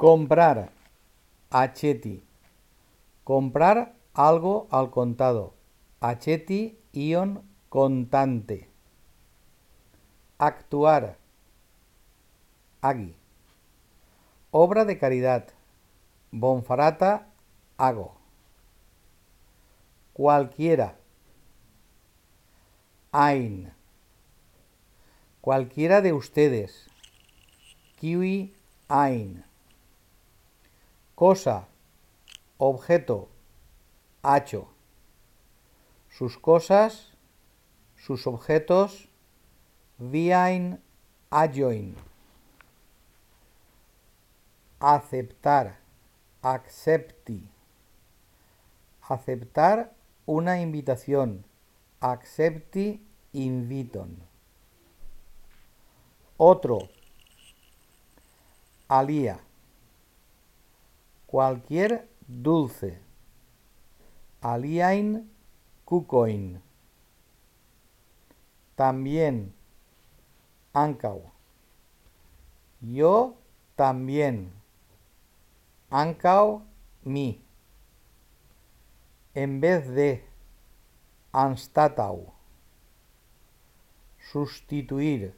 Comprar. Acheti. Comprar algo al contado. Acheti ion contante. Actuar. Agi. Obra de caridad. Bonfarata hago. Cualquiera. Ain. Cualquiera de ustedes. Kiwi ain. Cosa. Objeto. Hacho. Sus cosas. Sus objetos. Viain ajoin. Aceptar. Accepti. Aceptar una invitación. Accepti inviton. Otro. Alía. Cualquier dulce. Aliain kukoin. También. Ancau. Yo también. Ancau mi. En vez de. Anstatau. Sustituir.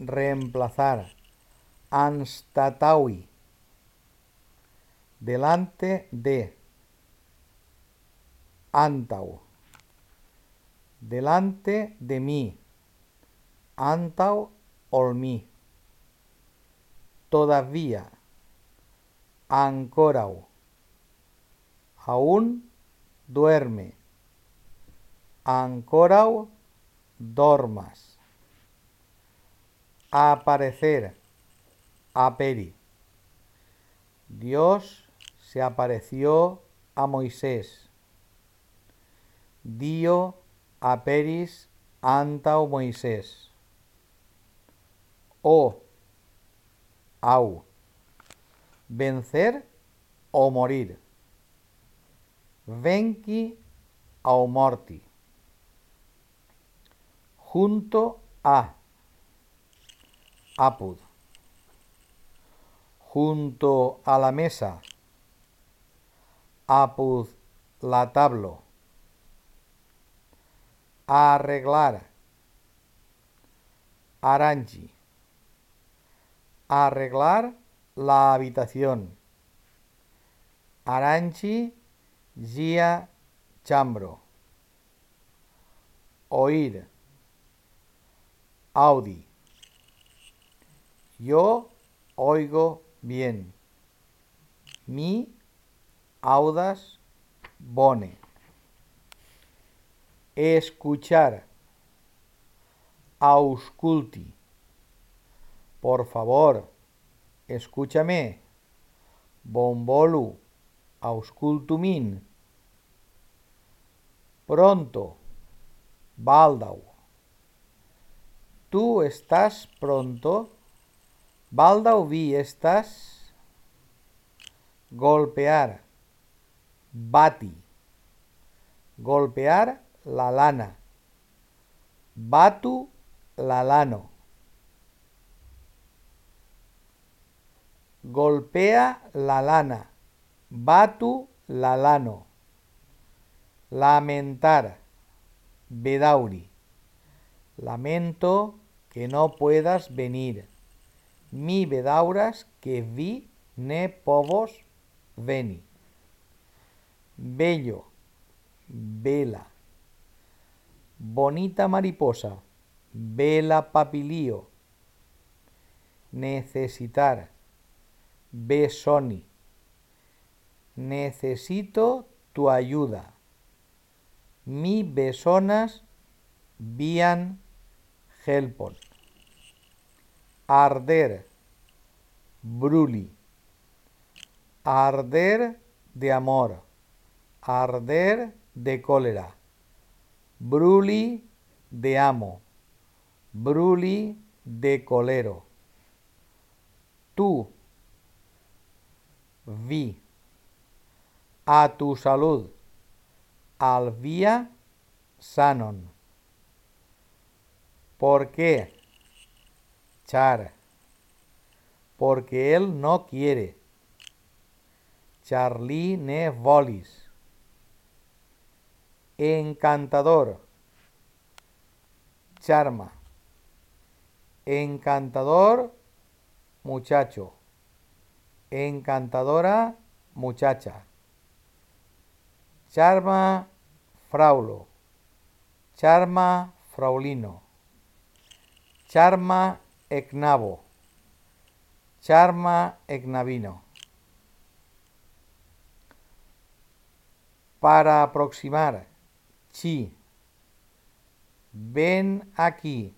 Reemplazar. Anstataui. Delante de. Antau. Delante de mí. Antau olmi. Todavía. Ancorau. Aún duerme. Ancorau dormas. Aparecer. Aperi. Dios se apareció a Moisés. Dio aperis antau Moisés. O. Au. Vencer o morir. Venki au morti. Junto a. Apud. Junto a la mesa. Apud la tablo. Arreglar. Aranji. Arreglar la habitación. Aranchi gia chambro. Oír. Audi. Yo oigo bien. Mi audas bone. Escuchar. Ausculti. Por favor, escúchame. Bombolu. Auscultumin. Pronto. Baldau. ¿Tú estás pronto? Baldau vi estás. Golpear. Bati. Golpear la lana. Batu la lano. Golpea la lana. Batu la lano. Lamentar. Bedauri. Lamento que no puedas venir. Mi bedauras que vi ne povos veni. Bello. Vela. Bonita mariposa. Vela papilío. Necesitar. Besoni. Necesito tu ayuda. Mi besonas vian helpon. Arder. Bruli. Arder de amor. Arder de cólera. Bruli de amo. Bruli de colero. Tú. Vi. A tu salud. Al vía sanon. ¿Por qué? Char. Porque él no quiere. Charlie ne volis. Encantador. Charma. Encantador, muchacho. Encantadora, muchacha. Charma, fraulo. Charma, fraulino. Charma, egnavo. Charma, egnavino. Para aproximar, chi. Ven aquí.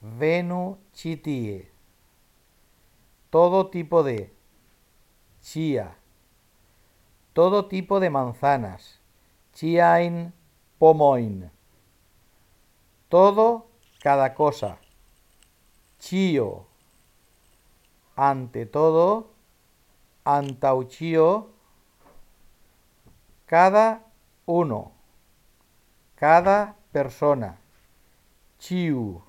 Venu chitie. Todo tipo de chía. Todo tipo de manzanas. Chiain pomoin. Todo, cada cosa. Chío. Ante todo, antauchío. Cada uno. Cada persona. Chiu.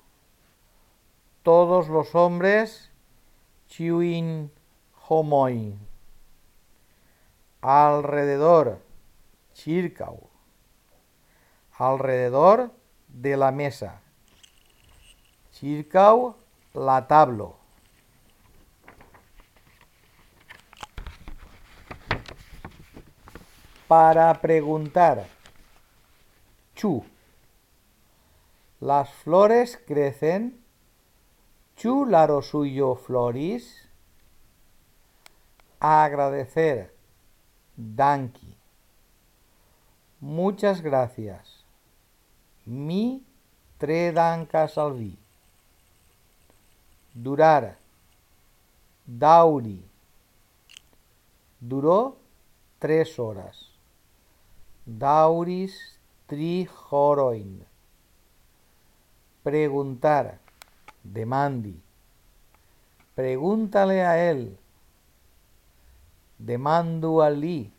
Todos los hombres. Chiuin homoi. Alrededor. Chircau. Alrededor de la mesa. Chircau la tablo. Para preguntar. Las flores crecen. Chu suyo floris. Agradecer. Danki. Muchas gracias. Mi tre dankas al vi. Durar. Dauri. Duró tres horas. Dauris tri horoin. Preguntar. Demandi. Pregúntale a él. Demandu a li.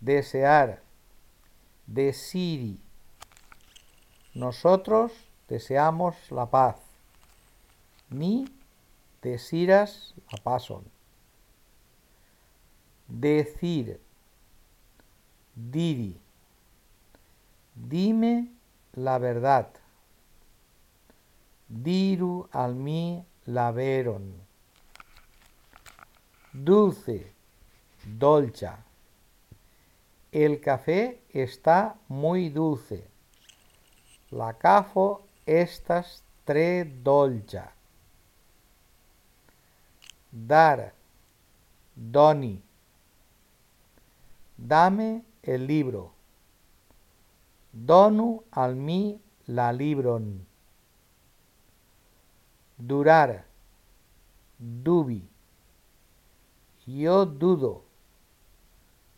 Desear. Desiri. Nosotros deseamos la paz. Mi desiras la pason. Decir. Diri. Dime la verdad. Diru al mi la veron. Dulce. Dolcha. El café está muy dulce. La cafo estas tre dolcha. Dar. Doni. Dame el libro. Donu al mi la libron. Durar. Dubi. Yo dudo.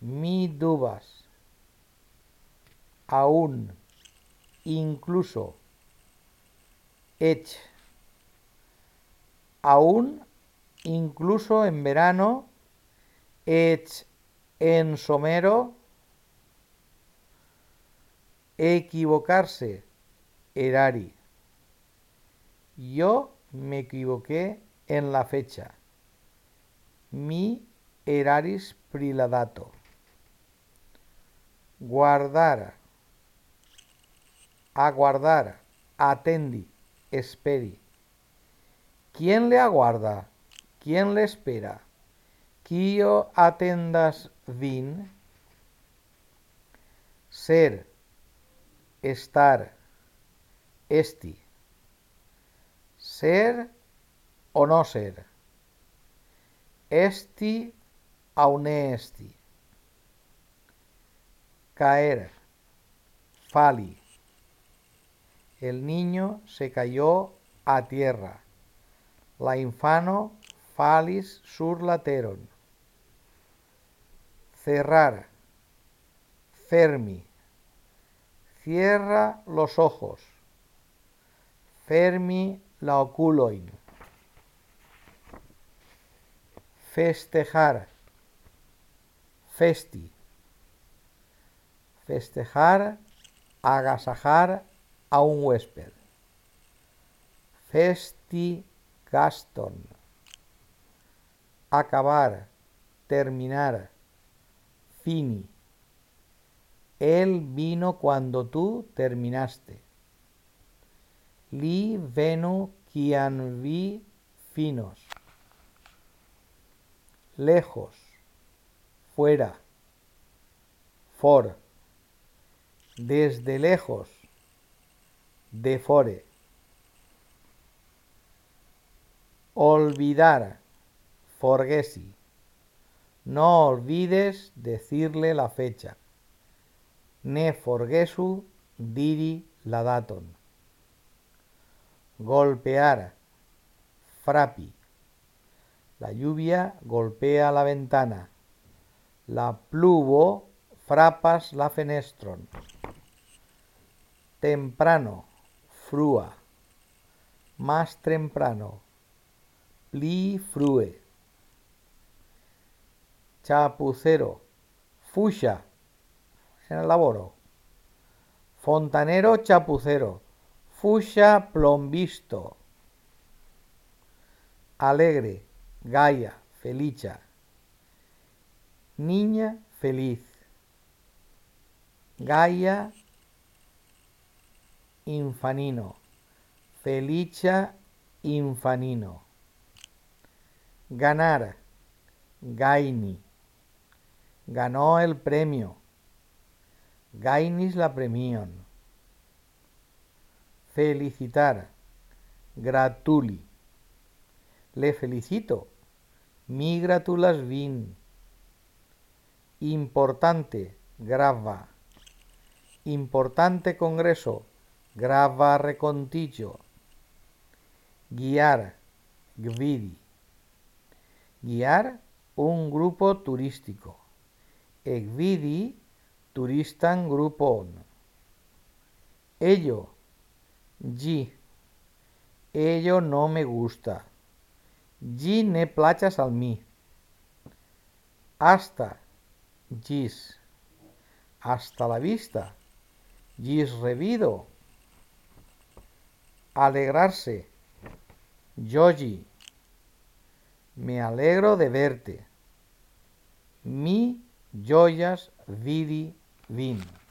Mi dubas. Aún. Incluso. Ech. Aún. Incluso en verano. Ech en somero, equivocarse, erari. Yo me equivoqué en la fecha. Mi eraris priladato. Guardar. Aguardar. Atendi. Esperi. ¿Quién le aguarda? ¿Quién le espera? Kio atendas vin. Ser. Estar. Esti. Ser o no ser. Esti aune esti. Caer. Fali. El niño se cayó a tierra. La infano falis sur lateron. Cerrar. Fermi. Cierra los ojos. Fermi la oculoin. Festejar. Festi. Festejar, agasajar a un huésped. Festi Gaston. Acabar, terminar, fini. Él vino cuando tú terminaste. Li venu quian vi finos. Lejos, fuera, for. Desde lejos, de fore. Olvidar, forgesi. No olvides decirle la fecha. Ne forgesu diri la daton. Golpear, frapi. La lluvia golpea la ventana. La pluvo frapas la fenestron. Temprano, frua. Más temprano, pli frue. Chapucero, fucha, en el laboro. Fontanero, chapucero, fucha, plombisto. Alegre, Gaia, felicia. Niña, feliz. Gaia, infanino. Felicia, infanino. Ganar, gaini. Ganó el premio. Gainis la premión. Felicitar, gratuli. Le felicito. Mi gratulas vin. Importante, grava. Importante congreso, grava recontillo. Guiar, gvidi. Guiar un grupo turístico. Egvidi turistan grupon. Ello, gi. Ello no me gusta. Gi ne plachas al mi. Hasta, gis. Hasta la vista. Gis revido. Alegrarse. Yogi. Me alegro de verte. Mi joyas vidi vin.